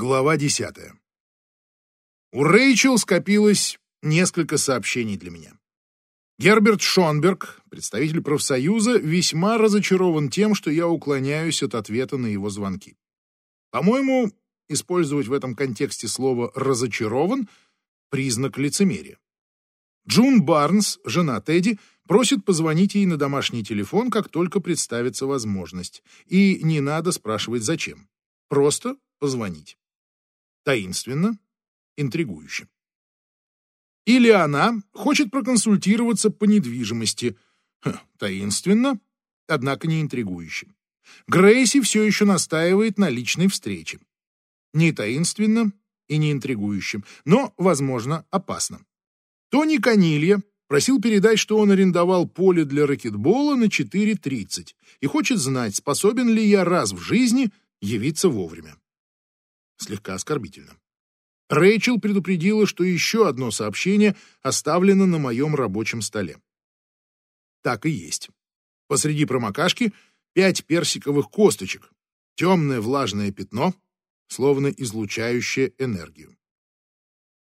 Глава десятая. У Рэйчел скопилось несколько сообщений для меня. Герберт Шонберг, представитель профсоюза, весьма разочарован тем, что я уклоняюсь от ответа на его звонки. По-моему, использовать в этом контексте слово «разочарован» — признак лицемерия. Джун Барнс, жена Тедди, просит позвонить ей на домашний телефон, как только представится возможность. И не надо спрашивать, зачем. Просто позвонить. Таинственно, интригующе. Или она хочет проконсультироваться по недвижимости. Ха, таинственно, однако не интригующе. Грейси все еще настаивает на личной встрече. Не таинственно и не интригующим, но, возможно, опасно. Тони Канилья просил передать, что он арендовал поле для ракетбола на 4.30 и хочет знать, способен ли я раз в жизни явиться вовремя. Слегка оскорбительно. Рэйчел предупредила, что еще одно сообщение оставлено на моем рабочем столе. Так и есть. Посреди промокашки пять персиковых косточек, темное влажное пятно, словно излучающее энергию.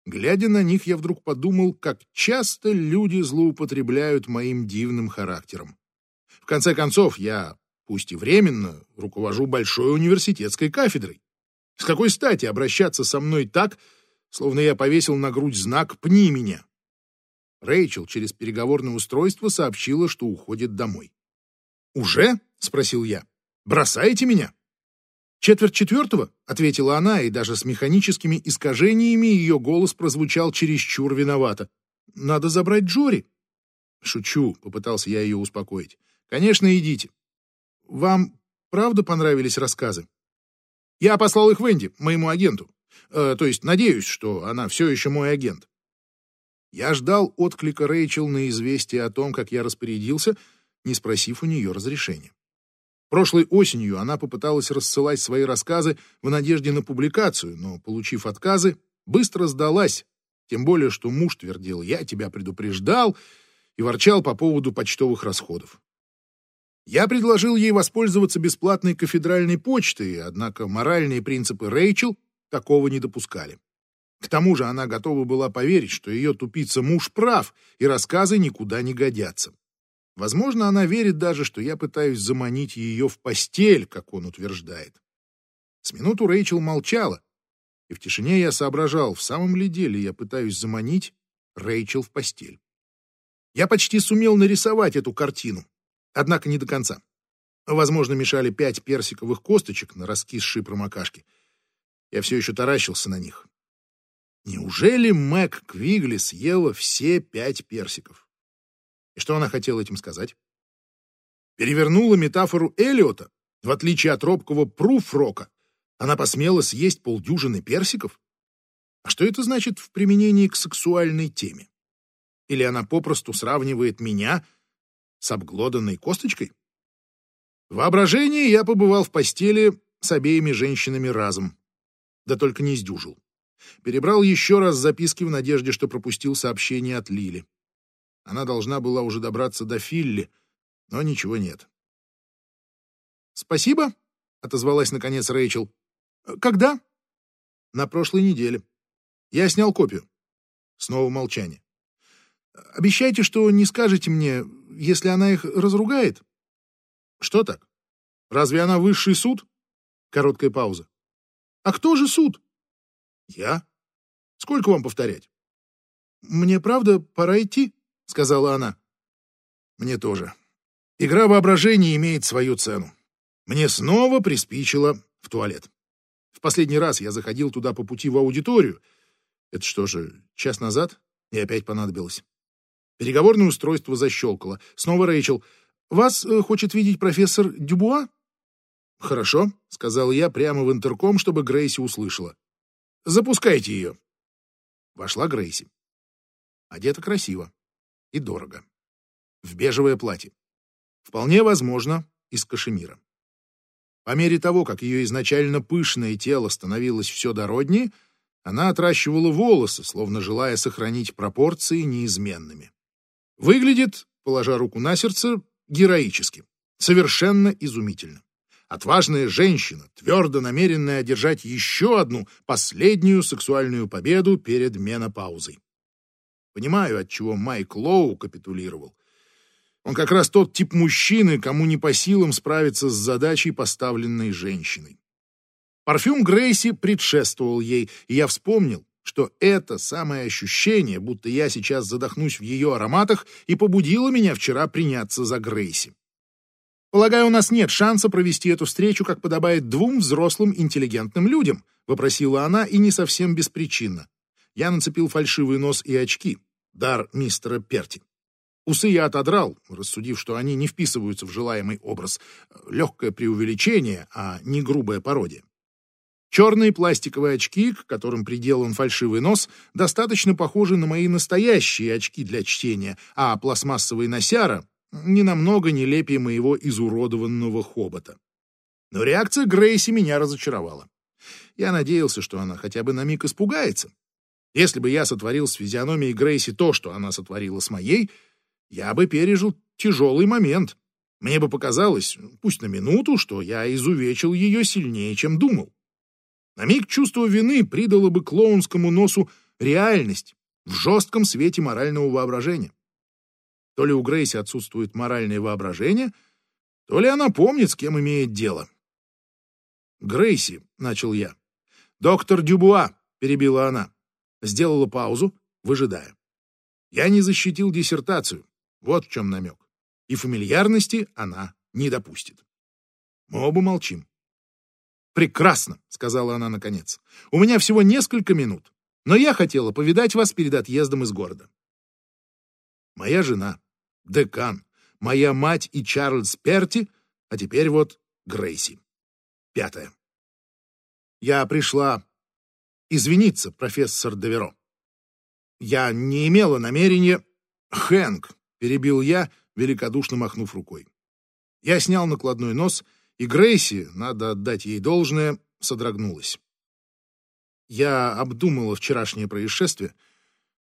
Глядя на них, я вдруг подумал, как часто люди злоупотребляют моим дивным характером. В конце концов, я, пусть и временно, руковожу большой университетской кафедрой. С какой стати обращаться со мной так, словно я повесил на грудь знак «Пни меня»? Рэйчел через переговорное устройство сообщила, что уходит домой. «Уже?» — спросил я. «Бросаете меня?» «Четверть четвертого?» — ответила она, и даже с механическими искажениями ее голос прозвучал чересчур виновато. «Надо забрать Джори». «Шучу», — попытался я ее успокоить. «Конечно, идите. Вам правда понравились рассказы?» «Я послал их Венди, моему агенту. Э, то есть надеюсь, что она все еще мой агент». Я ждал отклика Рэйчел на известие о том, как я распорядился, не спросив у нее разрешения. Прошлой осенью она попыталась рассылать свои рассказы в надежде на публикацию, но, получив отказы, быстро сдалась, тем более, что муж твердил «я тебя предупреждал» и ворчал по поводу почтовых расходов. Я предложил ей воспользоваться бесплатной кафедральной почтой, однако моральные принципы Рэйчел такого не допускали. К тому же она готова была поверить, что ее тупица муж прав, и рассказы никуда не годятся. Возможно, она верит даже, что я пытаюсь заманить ее в постель, как он утверждает. С минуту Рэйчел молчала, и в тишине я соображал, в самом ли деле я пытаюсь заманить Рэйчел в постель. Я почти сумел нарисовать эту картину, однако не до конца. Возможно, мешали пять персиковых косточек на раскисшей промокашке. Я все еще таращился на них. Неужели Мэг Квигли съела все пять персиков? И что она хотела этим сказать? Перевернула метафору Элиота. В отличие от робкого пруфрока, она посмела съесть полдюжины персиков? А что это значит в применении к сексуальной теме? Или она попросту сравнивает меня с обглоданной косточкой? В воображении я побывал в постели с обеими женщинами разом. Да только не сдюжил. Перебрал еще раз записки в надежде, что пропустил сообщение от Лили. Она должна была уже добраться до Филли, но ничего нет. «Спасибо», — отозвалась наконец Рэйчел. «Когда?» «На прошлой неделе. Я снял копию». Снова молчание. «Обещайте, что не скажете мне, если она их разругает?» «Что так? Разве она высший суд?» Короткая пауза. «А кто же суд?» «Я? Сколько вам повторять?» «Мне правда пора идти?» сказала она. Мне тоже. Игра воображения имеет свою цену. Мне снова приспичило в туалет. В последний раз я заходил туда по пути в аудиторию. Это что же, час назад? И опять понадобилось. Переговорное устройство защелкало. Снова Рэйчел. «Вас э, хочет видеть профессор Дюбуа?» «Хорошо», — сказал я прямо в интерком, чтобы Грейси услышала. «Запускайте ее». Вошла Грейси. Одета красиво и дорого. В бежевое платье. Вполне возможно, из кашемира. По мере того, как ее изначально пышное тело становилось все дороднее, она отращивала волосы, словно желая сохранить пропорции неизменными. Выглядит, положа руку на сердце, героически, совершенно изумительно. Отважная женщина, твердо намеренная одержать еще одну, последнюю сексуальную победу перед менопаузой. Понимаю, от чего Майк Лоу капитулировал. Он как раз тот тип мужчины, кому не по силам справиться с задачей, поставленной женщиной. Парфюм Грейси предшествовал ей, и я вспомнил, что это самое ощущение, будто я сейчас задохнусь в ее ароматах, и побудило меня вчера приняться за Грейси. «Полагаю, у нас нет шанса провести эту встречу, как подобает двум взрослым интеллигентным людям», — вопросила она, и не совсем беспричинно. Я нацепил фальшивый нос и очки, дар мистера Перти. Усы я отодрал, рассудив, что они не вписываются в желаемый образ. Легкое преувеличение, а не грубая пародия. Черные пластиковые очки, к которым приделан фальшивый нос, достаточно похожи на мои настоящие очки для чтения, а пластмассовый носяра не намного нелепее моего изуродованного хобота. Но реакция Грейси меня разочаровала. Я надеялся, что она хотя бы на миг испугается. Если бы я сотворил с физиономией Грейси то, что она сотворила с моей, я бы пережил тяжелый момент. Мне бы показалось, пусть на минуту, что я изувечил ее сильнее, чем думал. На миг чувство вины придало бы клоунскому носу реальность в жестком свете морального воображения. То ли у Грейси отсутствует моральное воображение, то ли она помнит, с кем имеет дело. «Грейси», — начал я. «Доктор Дюбуа», — перебила она. Сделала паузу, выжидая. Я не защитил диссертацию. Вот в чем намек. И фамильярности она не допустит. Мы оба молчим. «Прекрасно», — сказала она наконец. «У меня всего несколько минут, но я хотела повидать вас перед отъездом из города». Моя жена, декан, моя мать и Чарльз Перти, а теперь вот Грейси. Пятое. Я пришла извиниться, профессор Деверо. Я не имела намерения... Хэнк, перебил я, великодушно махнув рукой. Я снял накладной нос, и Грейси, надо отдать ей должное, содрогнулась. Я обдумала вчерашнее происшествие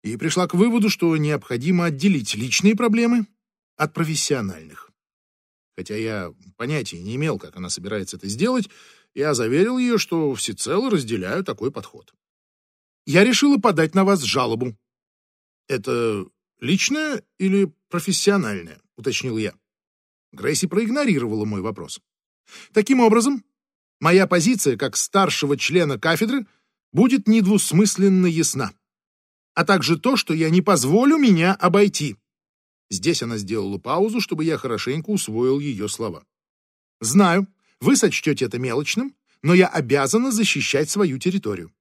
и пришла к выводу, что необходимо отделить личные проблемы от профессиональных. Хотя я понятия не имел, как она собирается это сделать, я заверил ее, что всецело разделяю такой подход. Я решила подать на вас жалобу. Это личное или профессиональное, уточнил я. Грейси проигнорировала мой вопрос. Таким образом, моя позиция как старшего члена кафедры будет недвусмысленно ясна, а также то, что я не позволю меня обойти. Здесь она сделала паузу, чтобы я хорошенько усвоил ее слова. Знаю, вы сочтете это мелочным, но я обязана защищать свою территорию.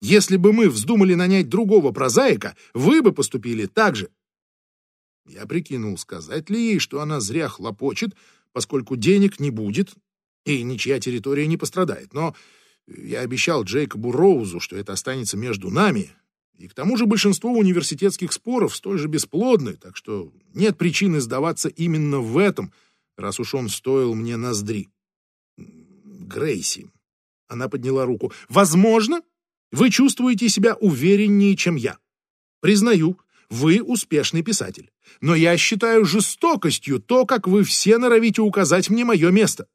Если бы мы вздумали нанять другого прозаика, вы бы поступили так же. Я прикинул, сказать ли ей, что она зря хлопочет, поскольку денег не будет, и ничья территория не пострадает. Но я обещал Джейкобу Роузу, что это останется между нами, и к тому же большинство университетских споров столь же бесплодны, так что нет причины сдаваться именно в этом, раз уж он стоил мне ноздри. Грейси. Она подняла руку. Возможно, вы чувствуете себя увереннее, чем я. Признаю, вы успешный писатель. Но я считаю жестокостью то, как вы все норовите указать мне мое место.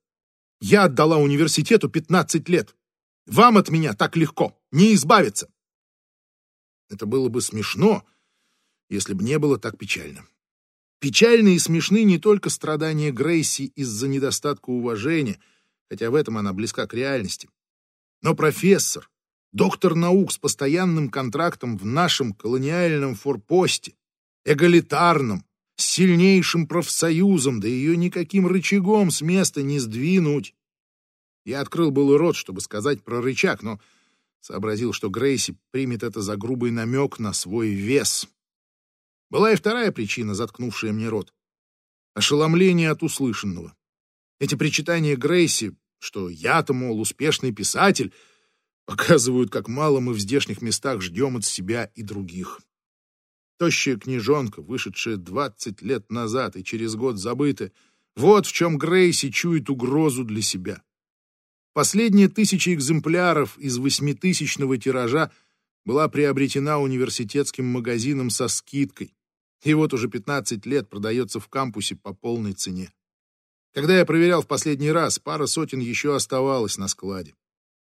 Я отдала университету 15 лет. Вам от меня так легко не избавиться. Это было бы смешно, если бы не было так печально. Печальны и смешны не только страдания Грейси из-за недостатка уважения, хотя в этом она близка к реальности. Но профессор, доктор наук с постоянным контрактом в нашем колониальном форпосте, эгалитарном, сильнейшим профсоюзом, да ее никаким рычагом с места не сдвинуть. Я открыл был рот, чтобы сказать про рычаг, но сообразил, что Грейси примет это за грубый намек на свой вес. Была и вторая причина, заткнувшая мне рот. Ошеломление от услышанного. Эти причитания Грейси, что я-то, мол, успешный писатель, показывают, как мало мы в здешних местах ждем от себя и других. Тощая книжонка, вышедшая двадцать лет назад и через год забытая, вот в чем Грейси чует угрозу для себя. Последняя тысяча экземпляров из восьмитысячного тиража была приобретена университетским магазином со скидкой, и вот уже пятнадцать лет продается в кампусе по полной цене. Когда я проверял в последний раз, пара сотен еще оставалось на складе.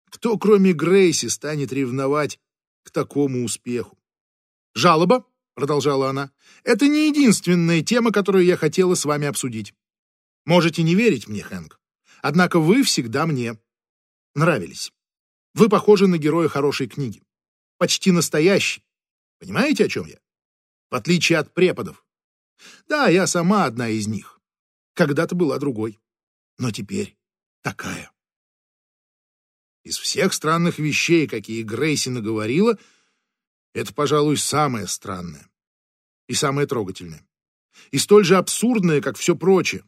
Кто, кроме Грейси, станет ревновать к такому успеху? «Жалоба», — продолжала она, — «это не единственная тема, которую я хотела с вами обсудить. Можете не верить мне, Хэнк, однако вы всегда мне нравились. Вы похожи на героя хорошей книги. Почти настоящий. Понимаете, о чем я? В отличие от преподов. Да, я сама одна из них. Когда-то была другой. Но теперь такая. Из всех странных вещей, какие Грейси наговорила, это, пожалуй, самое странное. И самое трогательное. И столь же абсурдное, как все прочее.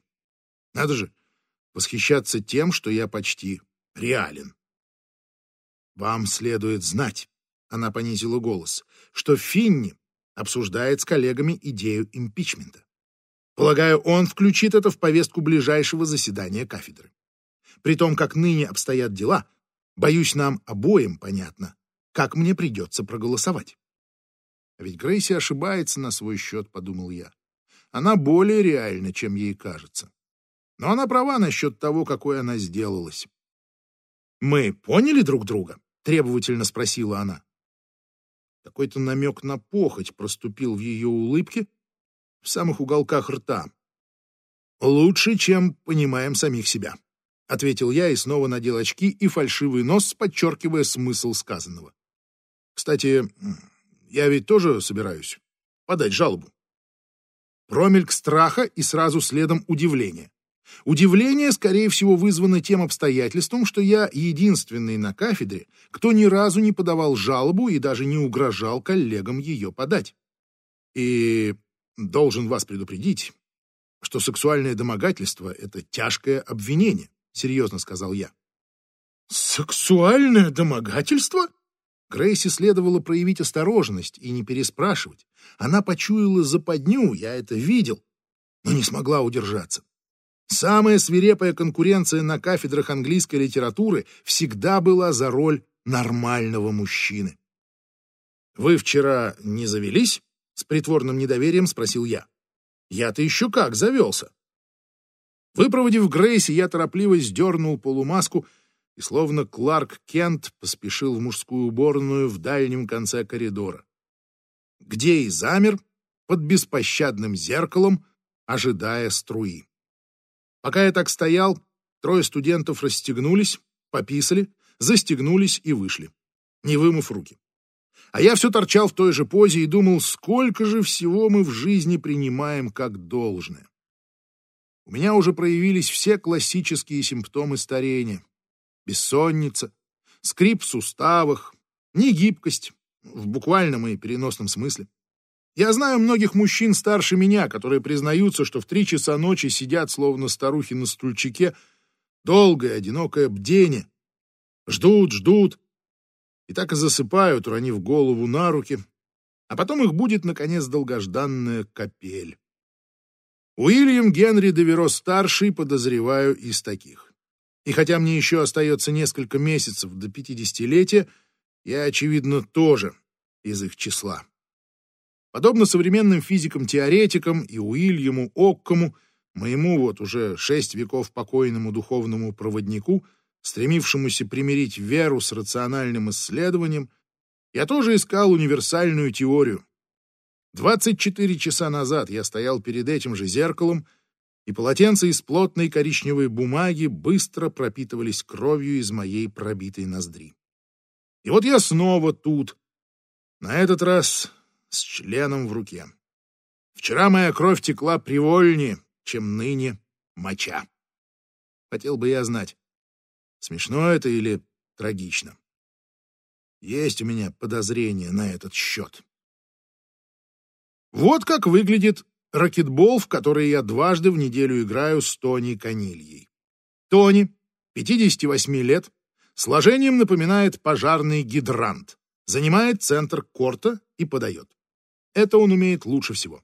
Надо же восхищаться тем, что я почти реален. Вам следует знать, она понизила голос, что Финни обсуждает с коллегами идею импичмента. Полагаю, он включит это в повестку ближайшего заседания кафедры. При том, как ныне обстоят дела, боюсь, нам обоим понятно, как мне придется проголосовать. А ведь Грейси ошибается на свой счет, подумал я. Она более реальна, чем ей кажется. Но она права насчет того, какой она сделалась. «Мы поняли друг друга?» — требовательно спросила она. Какой-то намек на похоть проступил в ее улыбке в самых уголках рта. «Лучше, чем понимаем самих себя», — ответил я и снова надел очки и фальшивый нос, подчеркивая смысл сказанного. «Кстати, я ведь тоже собираюсь подать жалобу». Промельк страха и сразу следом удивление. Удивление, скорее всего, вызвано тем обстоятельством, что я единственный на кафедре, кто ни разу не подавал жалобу и даже не угрожал коллегам ее подать. И должен вас предупредить, что сексуальное домогательство — это тяжкое обвинение, серьезно сказал я. Сексуальное домогательство? Грейси следовало проявить осторожность и не переспрашивать. Она почуяла западню, я это видел, но не смогла удержаться. Самая свирепая конкуренция на кафедрах английской литературы всегда была за роль нормального мужчины. «Вы вчера не завелись?» — с притворным недоверием спросил я. «Я-то еще как завелся». Выпроводив Грейси, я торопливо сдернул полумаску и, словно Кларк Кент, поспешил в мужскую уборную в дальнем конце коридора, где и замер под беспощадным зеркалом, ожидая струи. Пока я так стоял, трое студентов расстегнулись, пописали, застегнулись и вышли, не вымыв руки. А я все торчал в той же позе и думал, сколько же всего мы в жизни принимаем как должное. У меня уже проявились все классические симптомы старения. Бессонница, скрип в суставах, негибкость, в буквальном и переносном смысле. Я знаю многих мужчин старше меня, которые признаются, что в три часа ночи сидят, словно старухи на стульчике, долгое, одинокое бдение. Ждут, ждут, и так и засыпают, уронив голову на руки, а потом их будет, наконец, долгожданная капель. Уильям Генри Деверо-старший, подозреваю, из таких. И хотя мне еще остается несколько месяцев до пятидесятилетия, я, очевидно, тоже из их числа. Подобно современным физикам-теоретикам и Уильяму Оккому, моему вот уже шесть веков покойному духовному проводнику, стремившемуся примирить веру с рациональным исследованием, я тоже искал универсальную теорию. 24 часа назад я стоял перед этим же зеркалом, и полотенца из плотной коричневой бумаги быстро пропитывались кровью из моей пробитой ноздри. И вот я снова тут. На этот раз с членом в руке. Вчера моя кровь текла привольнее, чем ныне моча. Хотел бы я знать, смешно это или трагично. Есть у меня подозрение на этот счет. Вот как выглядит ракетбол, в который я дважды в неделю играю с Тони Канильей. Тони, 58 лет, сложением напоминает пожарный гидрант, занимает центр корта и подает. Это он умеет лучше всего.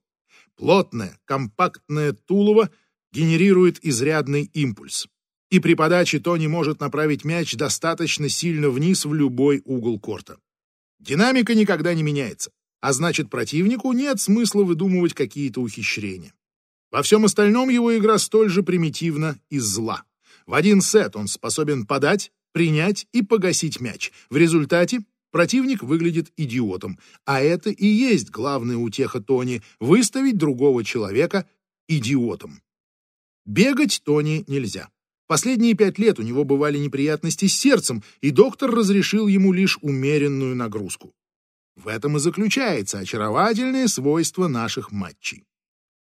Плотное, компактное тулово генерирует изрядный импульс. И при подаче Тони может направить мяч достаточно сильно вниз в любой угол корта. Динамика никогда не меняется, а значит противнику нет смысла выдумывать какие-то ухищрения. Во всем остальном его игра столь же примитивна и зла. В один сет он способен подать, принять и погасить мяч. В результате противник выглядит идиотом, а это и есть главная утеха Тони — выставить другого человека идиотом. Бегать Тони нельзя. Последние пять лет у него бывали неприятности с сердцем, и доктор разрешил ему лишь умеренную нагрузку. В этом и заключается очаровательное свойство наших матчей.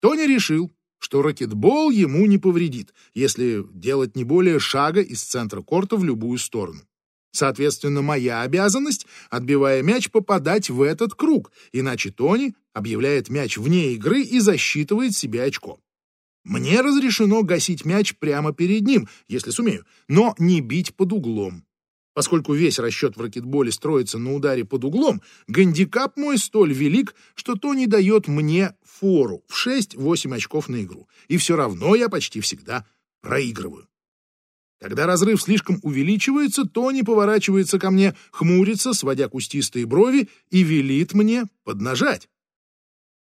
Тони решил, что ракетбол ему не повредит, если делать не более шага из центра корта в любую сторону. Соответственно, моя обязанность, отбивая мяч, попадать в этот круг, иначе Тони объявляет мяч вне игры и засчитывает себе очко. Мне разрешено гасить мяч прямо перед ним, если сумею, но не бить под углом. Поскольку весь расчет в ракетболе строится на ударе под углом, гандикап мой столь велик, что то не дает мне фору в 6-8 очков на игру. И все равно я почти всегда проигрываю. Когда разрыв слишком увеличивается, Тони поворачивается ко мне, хмурится, сводя кустистые брови, и велит мне поднажать.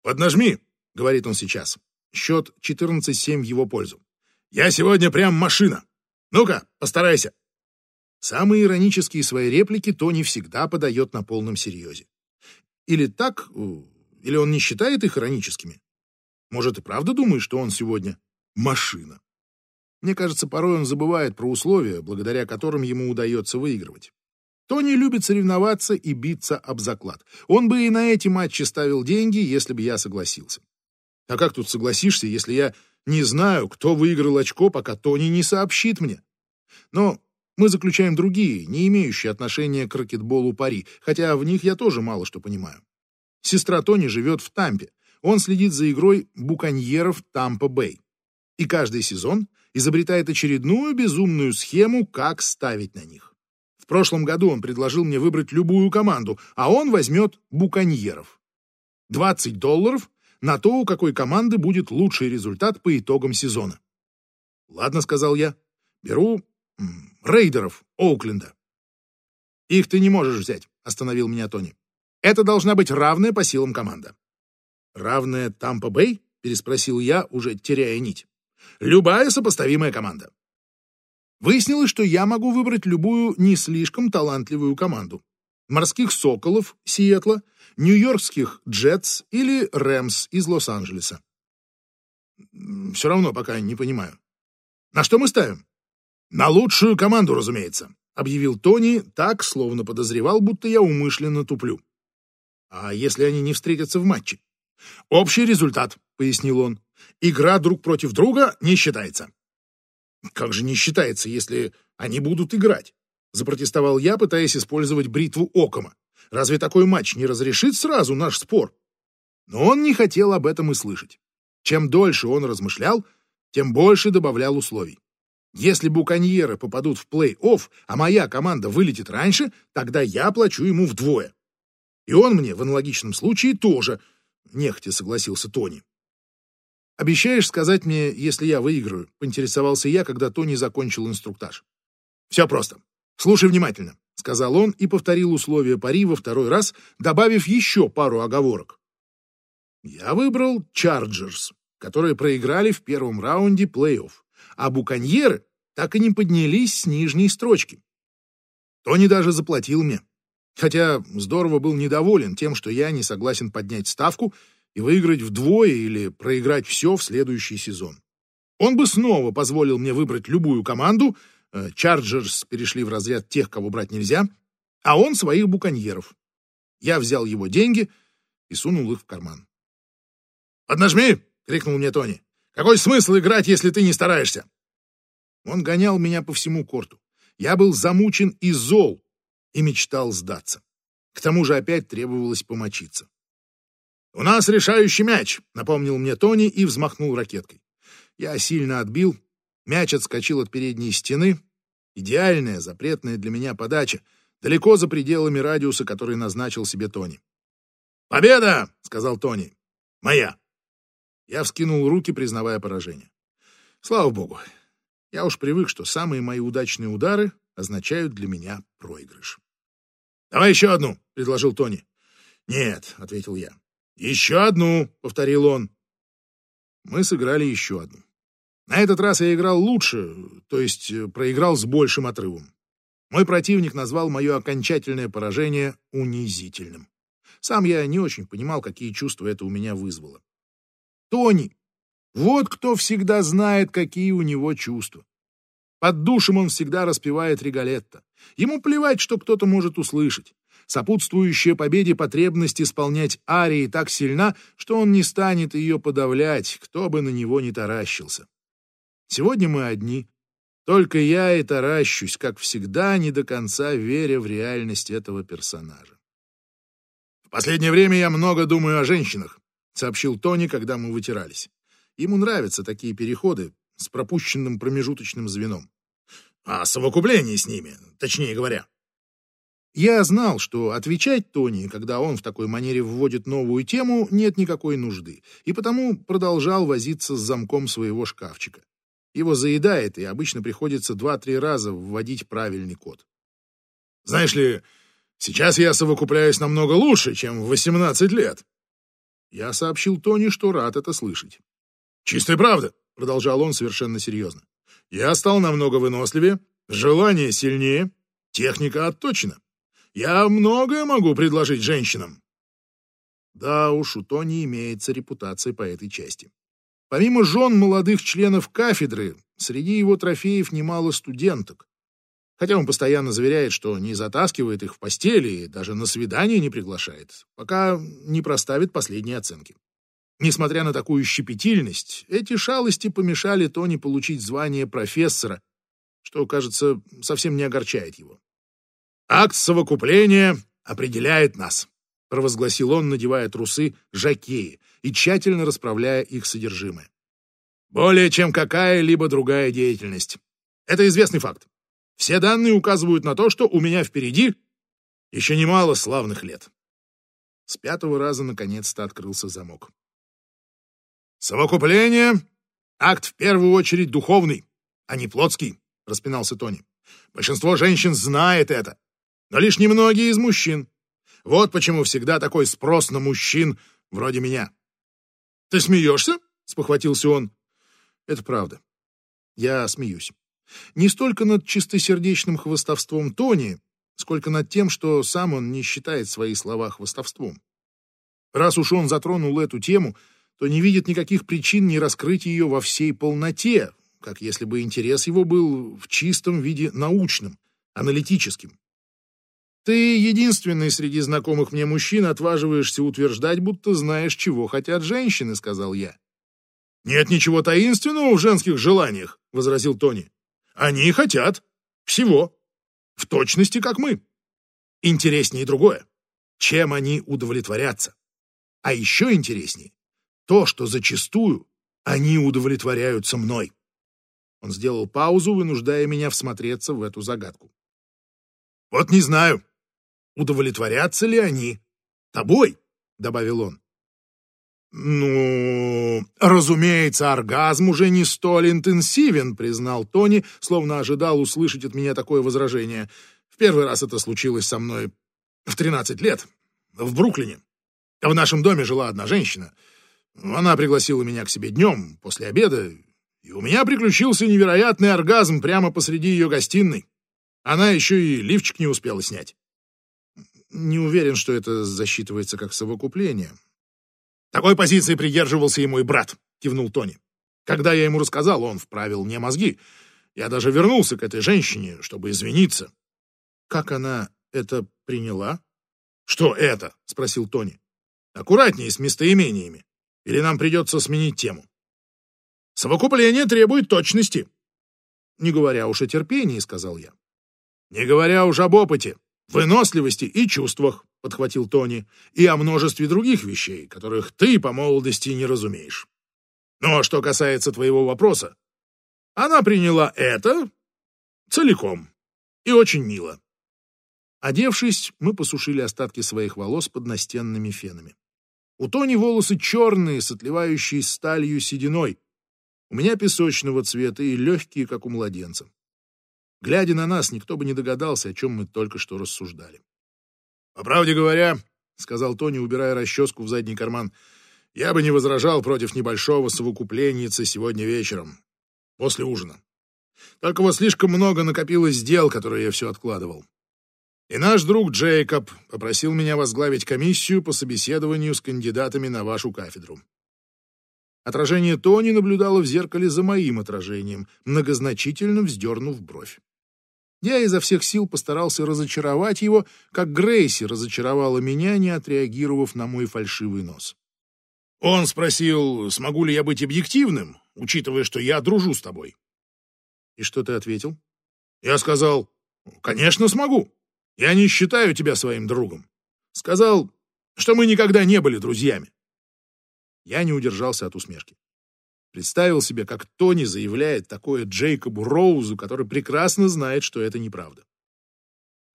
«Поднажми», — говорит он сейчас. Счет 14-7 в его пользу. «Я сегодня прям машина. Ну-ка, постарайся». Самые иронические свои реплики Тони всегда подает на полном серьезе. Или так, или он не считает их ироническими. Может, и правда думает, что он сегодня машина. Мне кажется, порой он забывает про условия, благодаря которым ему удается выигрывать. Тони любит соревноваться и биться об заклад. Он бы и на эти матчи ставил деньги, если бы я согласился. А как тут согласишься, если я не знаю, кто выиграл очко, пока Тони не сообщит мне? Но мы заключаем другие, не имеющие отношения к ракетболу пари, хотя в них я тоже мало что понимаю. Сестра Тони живет в Тампе. Он следит за игрой буконьеров Тампа-Бэй. И каждый сезон изобретает очередную безумную схему, как ставить на них. В прошлом году он предложил мне выбрать любую команду, а он возьмет буконьеров. 20 долларов на то, у какой команды будет лучший результат по итогам сезона. «Ладно», — сказал я, — «беру рейдеров Оукленда». «Их ты не можешь взять», — остановил меня Тони. «Это должна быть равная по силам команда». «Равная Тампа-Бэй?» — переспросил я, уже теряя нить. «Любая сопоставимая команда». Выяснилось, что я могу выбрать любую не слишком талантливую команду морских «Соколов» Сиэтла, нью-йоркских «Джетс» или «Рэмс» из Лос-Анджелеса. Все равно пока не понимаю. На что мы ставим? На лучшую команду, разумеется, объявил Тони так, словно подозревал, будто я умышленно туплю. А если они не встретятся в матче? Общий результат, пояснил он. Игра друг против друга не считается. Как же не считается, если они будут играть? Запротестовал я, пытаясь использовать бритву Окома. Разве такой матч не разрешит сразу наш спор? Но он не хотел об этом и слышать. Чем дольше он размышлял, тем больше добавлял условий. Если буконьеры попадут в плей-офф, а моя команда вылетит раньше, тогда я плачу ему вдвое. И он мне в аналогичном случае тоже, нехотя согласился Тони. «Обещаешь сказать мне, если я выиграю?» — поинтересовался я, когда Тони закончил инструктаж. «Все просто. «Слушай внимательно», — сказал он и повторил условия пари во второй раз, добавив еще пару оговорок. Я выбрал Чарджерс, которые проиграли в первом раунде плей-офф, а буконьеры так и не поднялись с нижней строчки. Тони даже заплатил мне, хотя здорово был недоволен тем, что я не согласен поднять ставку и выиграть вдвое или проиграть все в следующий сезон. Он бы снова позволил мне выбрать любую команду, Э, Чарджерс перешли в разряд тех, кого брать нельзя, а он своих буконьеров. Я взял его деньги и сунул их в карман. «Поднажми!» — крикнул мне Тони. «Какой смысл играть, если ты не стараешься?» Он гонял меня по всему корту. Я был замучен и зол, и мечтал сдаться. К тому же опять требовалось помочиться. «У нас решающий мяч», — напомнил мне Тони и взмахнул ракеткой. Я сильно отбил, Мяч отскочил от передней стены. Идеальная, запретная для меня подача, далеко за пределами радиуса, который назначил себе Тони. «Победа!» — сказал Тони. «Моя!» Я вскинул руки, признавая поражение. Слава богу, я уж привык, что самые мои удачные удары означают для меня проигрыш. «Давай еще одну!» — предложил Тони. «Нет», — ответил я. «Еще одну!» — повторил он. Мы сыграли еще одну. На этот раз я играл лучше, то есть э, проиграл с большим отрывом. Мой противник назвал мое окончательное поражение унизительным. Сам я не очень понимал, какие чувства это у меня вызвало. Тони, вот кто всегда знает, какие у него чувства. Под душем он всегда распевает Риголетто. Ему плевать, что кто-то может услышать. Сопутствующая победе потребность исполнять арии так сильна, что он не станет ее подавлять, кто бы на него не таращился. Сегодня мы одни. Только я и таращусь, как всегда, не до конца веря в реальность этого персонажа. «В последнее время я много думаю о женщинах», — сообщил Тони, когда мы вытирались. Ему нравятся такие переходы с пропущенным промежуточным звеном. О совокуплении с ними, точнее говоря. Я знал, что отвечать Тони, когда он в такой манере вводит новую тему, нет никакой нужды, и потому продолжал возиться с замком своего шкафчика. Его заедает, и обычно приходится два-три раза вводить правильный код. Знаешь ли, сейчас я совокупляюсь намного лучше, чем в 18 лет. Я сообщил Тони, что рад это слышать. «Чистая правда», — продолжал он совершенно серьезно. «Я стал намного выносливее, желание сильнее, техника отточена. Я многое могу предложить женщинам». Да уж, у Тони имеется репутация по этой части. Помимо жен молодых членов кафедры, среди его трофеев немало студенток. Хотя он постоянно заверяет, что не затаскивает их в постели и даже на свидание не приглашает, пока не проставит последние оценки. Несмотря на такую щепетильность, эти шалости помешали Тони получить звание профессора, что, кажется, совсем не огорчает его. «Акт совокупления определяет нас», — провозгласил он, надевая трусы жакеи и тщательно расправляя их содержимое. «Более чем какая-либо другая деятельность. Это известный факт. Все данные указывают на то, что у меня впереди еще немало славных лет». С пятого раза наконец-то открылся замок. «Совокупление — акт в первую очередь духовный, а не плотский», — распинался Тони. «Большинство женщин знает это, но лишь немногие из мужчин. Вот почему всегда такой спрос на мужчин вроде меня». «Ты смеешься?» — спохватился он. «Это правда. Я смеюсь. Не столько над чистосердечным хвостовством Тони, сколько над тем, что сам он не считает свои слова хвостовством. Раз уж он затронул эту тему — то не видит никаких причин не раскрыть ее во всей полноте, как если бы интерес его был в чистом виде научным, аналитическим. Ты единственный среди знакомых мне мужчин отваживаешься утверждать, будто знаешь, чего хотят женщины, сказал я. Нет ничего таинственного в женских желаниях, возразил Тони. Они хотят всего, в точности, как мы. Интереснее другое. Чем они удовлетворятся? А еще интереснее, то, что зачастую они удовлетворяются мной. Он сделал паузу, вынуждая меня всмотреться в эту загадку. Вот не знаю, удовлетворятся ли они тобой, добавил он. «Ну, разумеется, оргазм уже не столь интенсивен», — признал Тони, словно ожидал услышать от меня такое возражение. «В первый раз это случилось со мной в 13 лет, в Бруклине. В нашем доме жила одна женщина. Она пригласила меня к себе днем, после обеда, и у меня приключился невероятный оргазм прямо посреди ее гостиной. Она еще и лифчик не успела снять. Не уверен, что это засчитывается как совокупление. Такой позиции придерживался и мой брат, кивнул Тони. Когда я ему рассказал, он вправил мне мозги. Я даже вернулся к этой женщине, чтобы извиниться. Как она это приняла? Что это? спросил Тони. Аккуратнее с местоимениями. Или нам придется сменить тему? Совокупление требует точности. Не говоря уж о терпении, сказал я. Не говоря уж об опыте, выносливости и чувствах, подхватил Тони, и о множестве других вещей, которых ты по молодости не разумеешь. Но что касается твоего вопроса, она приняла это целиком и очень мило. Одевшись, мы посушили остатки своих волос под настенными фенами. У Тони волосы черные, с отливающей сталью сединой. У меня песочного цвета и легкие, как у младенца. Глядя на нас, никто бы не догадался, о чем мы только что рассуждали. «По правде говоря, — сказал Тони, убирая расческу в задний карман, — Я бы не возражал против небольшого совокупленницы сегодня вечером, после ужина. Только вот слишком много накопилось дел, которые я все откладывал. И наш друг Джейкоб попросил меня возглавить комиссию по собеседованию с кандидатами на вашу кафедру. Отражение Тони наблюдало в зеркале за моим отражением, многозначительно вздернув бровь. Я изо всех сил постарался разочаровать его, как Грейси разочаровала меня, не отреагировав на мой фальшивый нос. Он спросил, смогу ли я быть объективным, учитывая, что я дружу с тобой. И что ты ответил? Я сказал, конечно, смогу. Я не считаю тебя своим другом. Сказал, что мы никогда не были друзьями. Я не удержался от усмешки. Представил себе, как Тони заявляет такое Джейкобу Роузу, который прекрасно знает, что это неправда.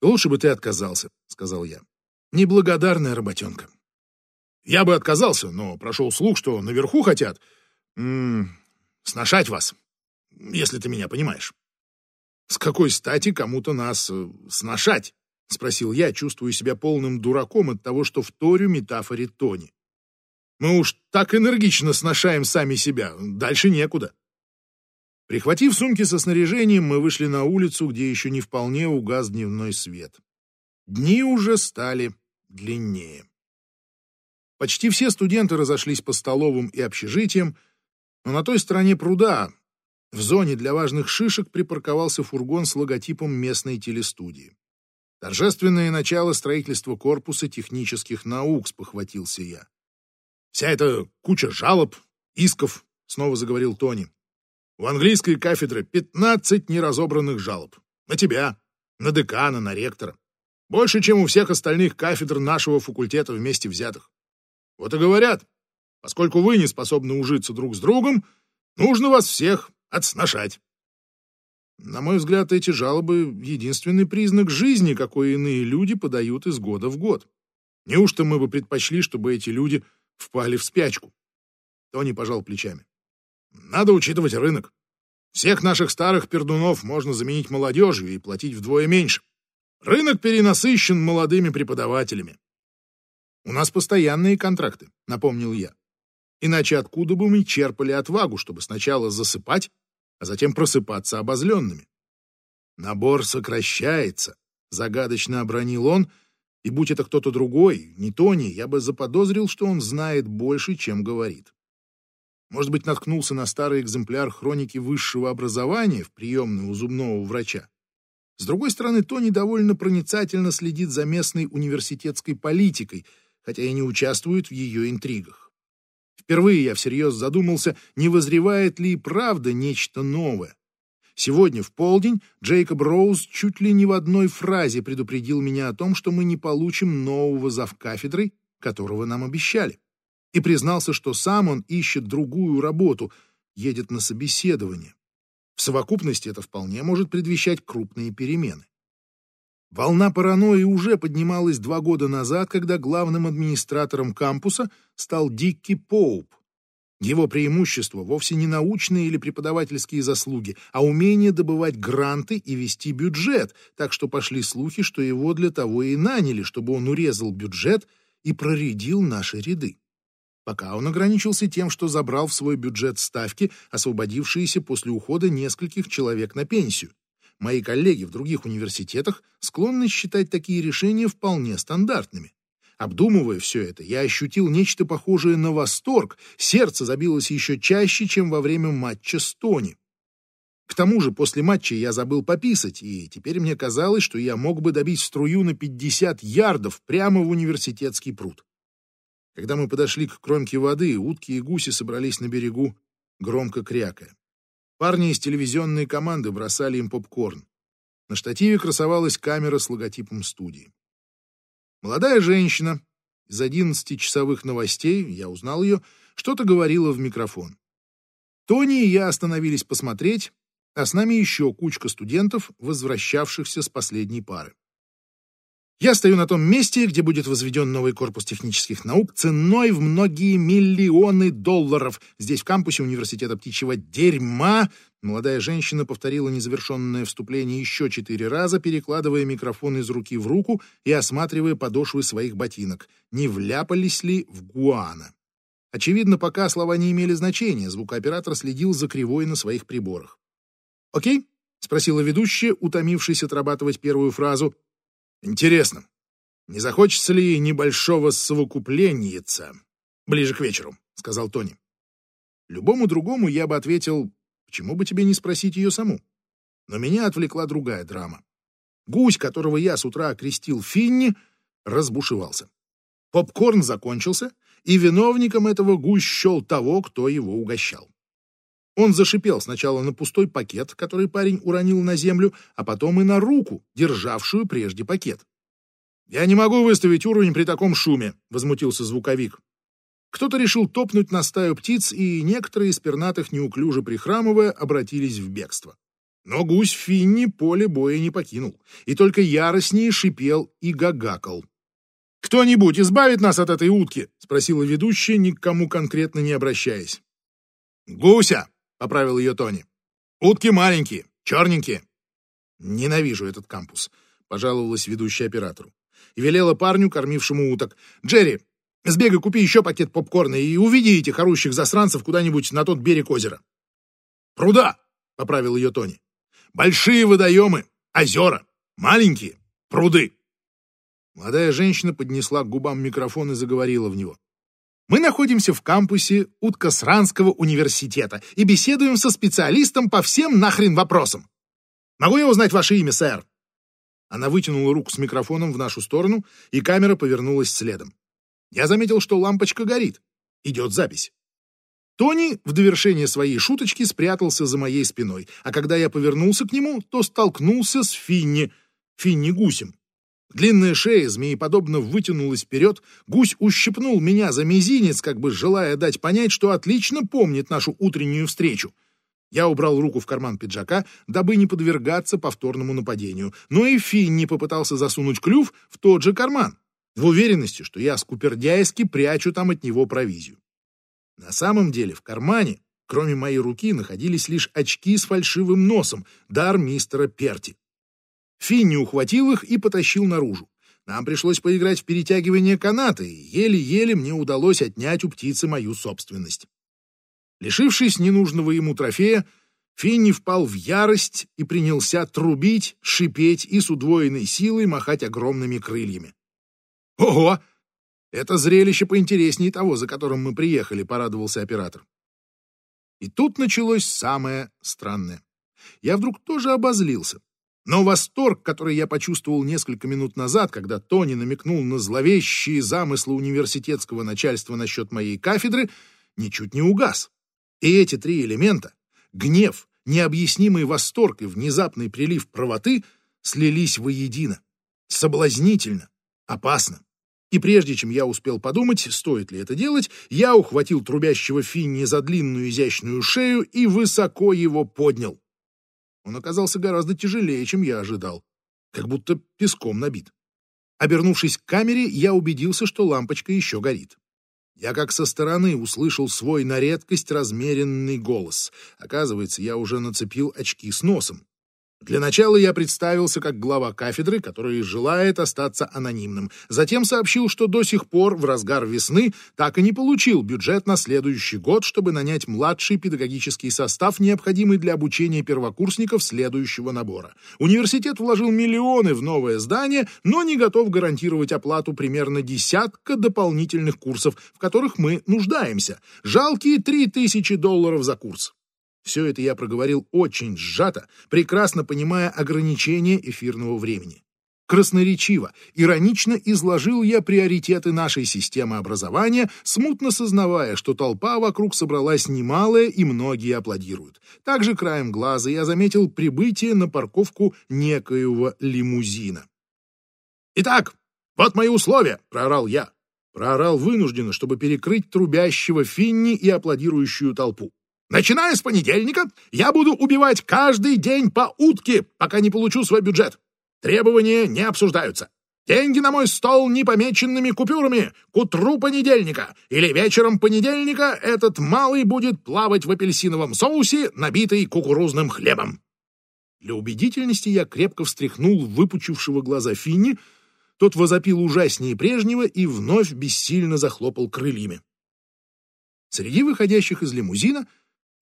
«Лучше бы ты отказался», — сказал я. «Неблагодарная работенка». Я бы отказался, но прошел слух, что наверху хотят м -м, сношать вас, если ты меня понимаешь. С какой стати кому-то нас э, сношать? Спросил я, чувствуя себя полным дураком от того, что вторю метафоре Тони. Мы уж так энергично сношаем сами себя, дальше некуда. Прихватив сумки со снаряжением, мы вышли на улицу, где еще не вполне угас дневной свет. Дни уже стали длиннее. Почти все студенты разошлись по столовым и общежитиям, но на той стороне пруда, в зоне для важных шишек, припарковался фургон с логотипом местной телестудии. Торжественное начало строительства корпуса технических наук, спохватился я. Вся эта куча жалоб, исков, снова заговорил Тони. У английской кафедры пятнадцать неразобранных жалоб. На тебя, на декана, на ректора. Больше, чем у всех остальных кафедр нашего факультета вместе взятых. Вот и говорят, поскольку вы не способны ужиться друг с другом, нужно вас всех отсношать. На мой взгляд, эти жалобы — единственный признак жизни, какой иные люди подают из года в год. Неужто мы бы предпочли, чтобы эти люди впали в спячку? Тони пожал плечами. Надо учитывать рынок. Всех наших старых пердунов можно заменить молодежью и платить вдвое меньше. Рынок перенасыщен молодыми преподавателями. У нас постоянные контракты, напомнил я. Иначе откуда бы мы черпали отвагу, чтобы сначала засыпать, а затем просыпаться обозленными? Набор сокращается, загадочно обронил он, и будь это кто-то другой, не Тони, я бы заподозрил, что он знает больше, чем говорит. Может быть, наткнулся на старый экземпляр хроники высшего образования в приемной у зубного врача. С другой стороны, Тони довольно проницательно следит за местной университетской политикой — хотя и не участвует в ее интригах. Впервые я всерьез задумался, не возревает ли и правда нечто новое. Сегодня в полдень Джейкоб Роуз чуть ли не в одной фразе предупредил меня о том, что мы не получим нового завкафедрой, которого нам обещали, и признался, что сам он ищет другую работу, едет на собеседование. В совокупности это вполне может предвещать крупные перемены. Волна паранойи уже поднималась два года назад, когда главным администратором кампуса стал Дикки Поуп. Его преимущество вовсе не научные или преподавательские заслуги, а умение добывать гранты и вести бюджет, так что пошли слухи, что его для того и наняли, чтобы он урезал бюджет и проредил наши ряды. Пока он ограничился тем, что забрал в свой бюджет ставки, освободившиеся после ухода нескольких человек на пенсию мои коллеги в других университетах склонны считать такие решения вполне стандартными. Обдумывая все это, я ощутил нечто похожее на восторг, сердце забилось еще чаще, чем во время матча с Тони. К тому же после матча я забыл пописать, и теперь мне казалось, что я мог бы добить струю на 50 ярдов прямо в университетский пруд. Когда мы подошли к кромке воды, утки и гуси собрались на берегу, громко крякая. Парни из телевизионной команды бросали им попкорн. На штативе красовалась камера с логотипом студии. Молодая женщина из 11-часовых новостей, я узнал ее, что-то говорила в микрофон. Тони и я остановились посмотреть, а с нами еще кучка студентов, возвращавшихся с последней пары. Я стою на том месте, где будет возведен новый корпус технических наук ценой в многие миллионы долларов. Здесь, в кампусе университета птичьего дерьма, молодая женщина повторила незавершенное вступление еще четыре раза, перекладывая микрофон из руки в руку и осматривая подошвы своих ботинок, не вляпались ли в гуана. Очевидно, пока слова не имели значения, звукооператор следил за кривой на своих приборах. «Окей?» — спросила ведущая, утомившись отрабатывать первую фразу. «Интересно, не захочется ли небольшого совокуплениеца ближе к вечеру?» — сказал Тони. Любому другому я бы ответил, почему бы тебе не спросить ее саму? Но меня отвлекла другая драма. Гусь, которого я с утра окрестил Финни, разбушевался. Попкорн закончился, и виновником этого гусь счел того, кто его угощал. Он зашипел сначала на пустой пакет, который парень уронил на землю, а потом и на руку, державшую прежде пакет. «Я не могу выставить уровень при таком шуме», — возмутился звуковик. Кто-то решил топнуть на стаю птиц, и некоторые из пернатых, неуклюже прихрамывая, обратились в бегство. Но гусь Финни поле боя не покинул, и только яростнее шипел и гагакал. «Кто-нибудь избавит нас от этой утки?» — спросила ведущая, ни к кому конкретно не обращаясь. «Гуся!» — поправил ее Тони. «Утки маленькие, черненькие». «Ненавижу этот кампус», — пожаловалась ведущая оператору. И велела парню, кормившему уток. «Джерри, сбегай, купи еще пакет попкорна и уведи этих орущих засранцев куда-нибудь на тот берег озера». «Пруда!» — поправил ее Тони. «Большие водоемы, озера, маленькие пруды». Молодая женщина поднесла к губам микрофон и заговорила в него. Мы находимся в кампусе Уткасранского университета и беседуем со специалистом по всем нахрен вопросам. Могу я узнать ваше имя, сэр? Она вытянула руку с микрофоном в нашу сторону, и камера повернулась следом. Я заметил, что лампочка горит. Идет запись. Тони в довершение своей шуточки спрятался за моей спиной, а когда я повернулся к нему, то столкнулся с Финни, Финни-гусем. Длинная шея змееподобно вытянулась вперед, гусь ущипнул меня за мизинец, как бы желая дать понять, что отлично помнит нашу утреннюю встречу. Я убрал руку в карман пиджака, дабы не подвергаться повторному нападению, но и Финни попытался засунуть клюв в тот же карман, в уверенности, что я скупердяйски прячу там от него провизию. На самом деле в кармане, кроме моей руки, находились лишь очки с фальшивым носом, дар мистера Перти. Финни ухватил их и потащил наружу. Нам пришлось поиграть в перетягивание каната, и еле-еле мне удалось отнять у птицы мою собственность. Лишившись ненужного ему трофея, Финни впал в ярость и принялся трубить, шипеть и с удвоенной силой махать огромными крыльями. «Ого! Это зрелище поинтереснее того, за которым мы приехали», — порадовался оператор. И тут началось самое странное. Я вдруг тоже обозлился. Но восторг, который я почувствовал несколько минут назад, когда Тони намекнул на зловещие замыслы университетского начальства насчет моей кафедры, ничуть не угас. И эти три элемента — гнев, необъяснимый восторг и внезапный прилив правоты — слились воедино. Соблазнительно, опасно. И прежде чем я успел подумать, стоит ли это делать, я ухватил трубящего Финни за длинную изящную шею и высоко его поднял. Он оказался гораздо тяжелее, чем я ожидал, как будто песком набит. Обернувшись к камере, я убедился, что лампочка еще горит. Я как со стороны услышал свой на редкость размеренный голос. Оказывается, я уже нацепил очки с носом. Для начала я представился как глава кафедры, который желает остаться анонимным. Затем сообщил, что до сих пор, в разгар весны, так и не получил бюджет на следующий год, чтобы нанять младший педагогический состав, необходимый для обучения первокурсников следующего набора. Университет вложил миллионы в новое здание, но не готов гарантировать оплату примерно десятка дополнительных курсов, в которых мы нуждаемся. Жалкие три тысячи долларов за курс. Все это я проговорил очень сжато, прекрасно понимая ограничения эфирного времени. Красноречиво, иронично изложил я приоритеты нашей системы образования, смутно сознавая, что толпа вокруг собралась немалая и многие аплодируют. Также краем глаза я заметил прибытие на парковку некоего лимузина. «Итак, вот мои условия!» — проорал я. Проорал вынужденно, чтобы перекрыть трубящего Финни и аплодирующую толпу. Начиная с понедельника, я буду убивать каждый день по утке, пока не получу свой бюджет. Требования не обсуждаются. Деньги на мой стол непомеченными купюрами к утру понедельника или вечером понедельника этот малый будет плавать в апельсиновом соусе, набитый кукурузным хлебом. Для убедительности я крепко встряхнул выпучившего глаза Финни, тот возопил ужаснее прежнего и вновь бессильно захлопал крыльями. Среди выходящих из лимузина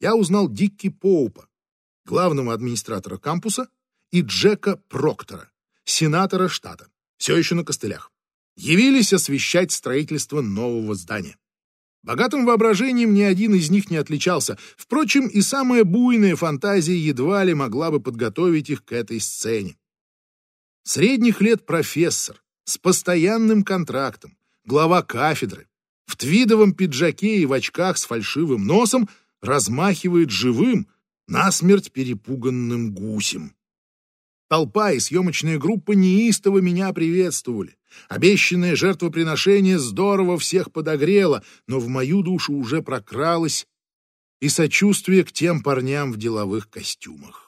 я узнал Дикки Поупа, главного администратора кампуса, и Джека Проктора, сенатора штата, все еще на костылях. Явились освещать строительство нового здания. Богатым воображением ни один из них не отличался. Впрочем, и самая буйная фантазия едва ли могла бы подготовить их к этой сцене. Средних лет профессор с постоянным контрактом, глава кафедры, в твидовом пиджаке и в очках с фальшивым носом размахивает живым, насмерть перепуганным гусем. Толпа и съемочная группа неистово меня приветствовали. Обещанное жертвоприношение здорово всех подогрело, но в мою душу уже прокралось и сочувствие к тем парням в деловых костюмах.